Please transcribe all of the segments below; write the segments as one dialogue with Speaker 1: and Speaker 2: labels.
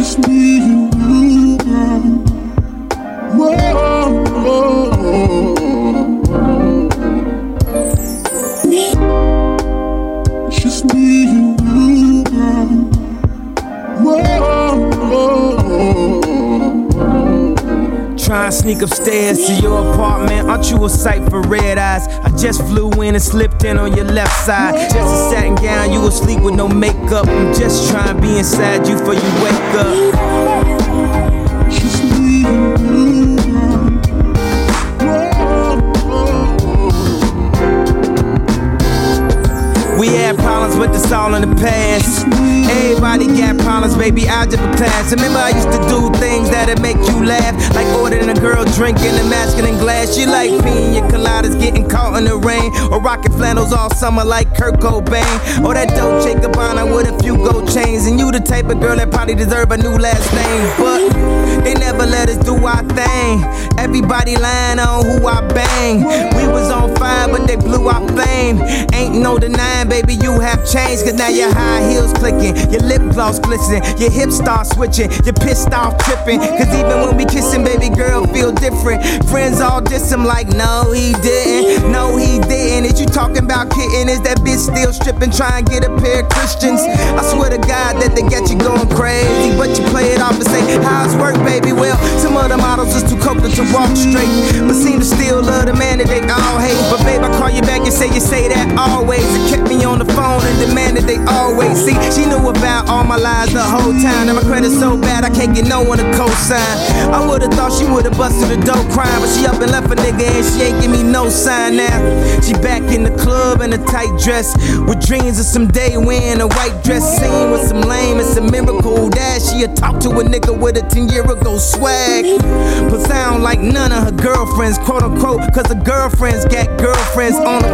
Speaker 1: just me and you. Whoa, whoa, just me and you, girl. Whoa,
Speaker 2: Try and sneak upstairs to your apartment. Aren't you a sight for red eyes? I just flew in and slipped in on your left side. Just a satin gown, you asleep with no makeup. I'm just trying to be inside you for you wake all in the past. Everybody got problems, baby. Algebra class. Remember, I used to do things that'd make you laugh, like ordering a girl drinking a masculine glass. You like pina coladas, getting caught in the rain, or rocking flannels all summer like Kurt Cobain, or that Dolce Gabbana with a few gold chains. And you the type of girl that probably deserve a new last name, but they never let us do our thing. Everybody lying on who I bang. We was on fire, but they blew our flame. Ain't no denying, baby, you have changed. Cause now your high heels clicking, your lip gloss glistening, your hips start switching, you're pissed off tripping. Cause even when we kissing, baby girl, feel different. Friends all diss him like, no, he didn't. No, he didn't. Is you talking about kitten? Is that bitch still stripping, trying to get a pair of Christians? I swear to God that they got you going crazy. But you play it off and say, how's work, baby? Well, some of the models is too coated to walk straight. Say you say that always. It kept me on the phone and demanded they always see. She knew about all my lies the whole time. And my credit's so bad I can't get no one to co-sign. I would've thought she would've busted a dope crime, but she up and left a nigga and she ain't give me no sign now. She back in the club in a tight dress with dreams of some day wearing a white dress scene with some lame. It's a miracle that she had talked to a nigga with a 10 year ago swag. But sound like none of her girlfriends, quote unquote, cause her girlfriends got girlfriends on the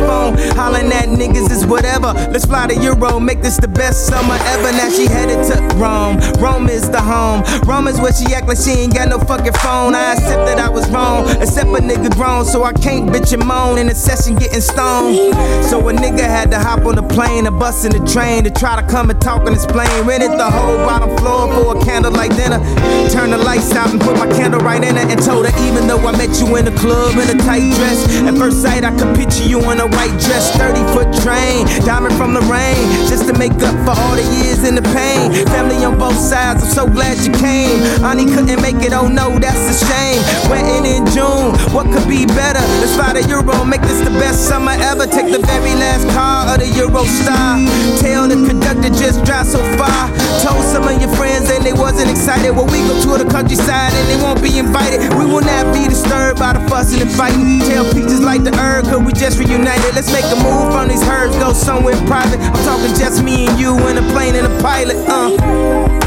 Speaker 2: whatever. Let's fly to Euro, make this the best summer ever. Now she headed to Rome. Rome is the home. Rome is where she act like she ain't got no fucking phone. I accept that I was wrong, except a nigga grown, so I can't bitch and moan in a session getting stoned. So a nigga had to hop on the plane, a bus and a train to try to come and talk and explain. Rented the whole bottom floor for a candlelight dinner. Turned the lights out and put my candle right in it and told her even though I met you in the club in a tight dress. At first sight, I could picture you in a white dress, 30 foot train, diamond from the rain, just to make up for all the years in the pain. Family on both sides, So glad you came. Honey couldn't make it, oh no, that's a shame. Wedding in June, what could be better? Let's fly to Euro, make this the best summer ever. Take the very last car of the Eurostar. Tell the conductor just drive so far. Told some of your friends and they wasn't excited. Well, we go to the countryside and they won't be invited. We will not be disturbed by the fussing and fighting. Tell peaches like the herb, cause we just reunited. Let's make a move from these herbs, go somewhere private. I'm talking just me and you and a plane and a pilot, uh.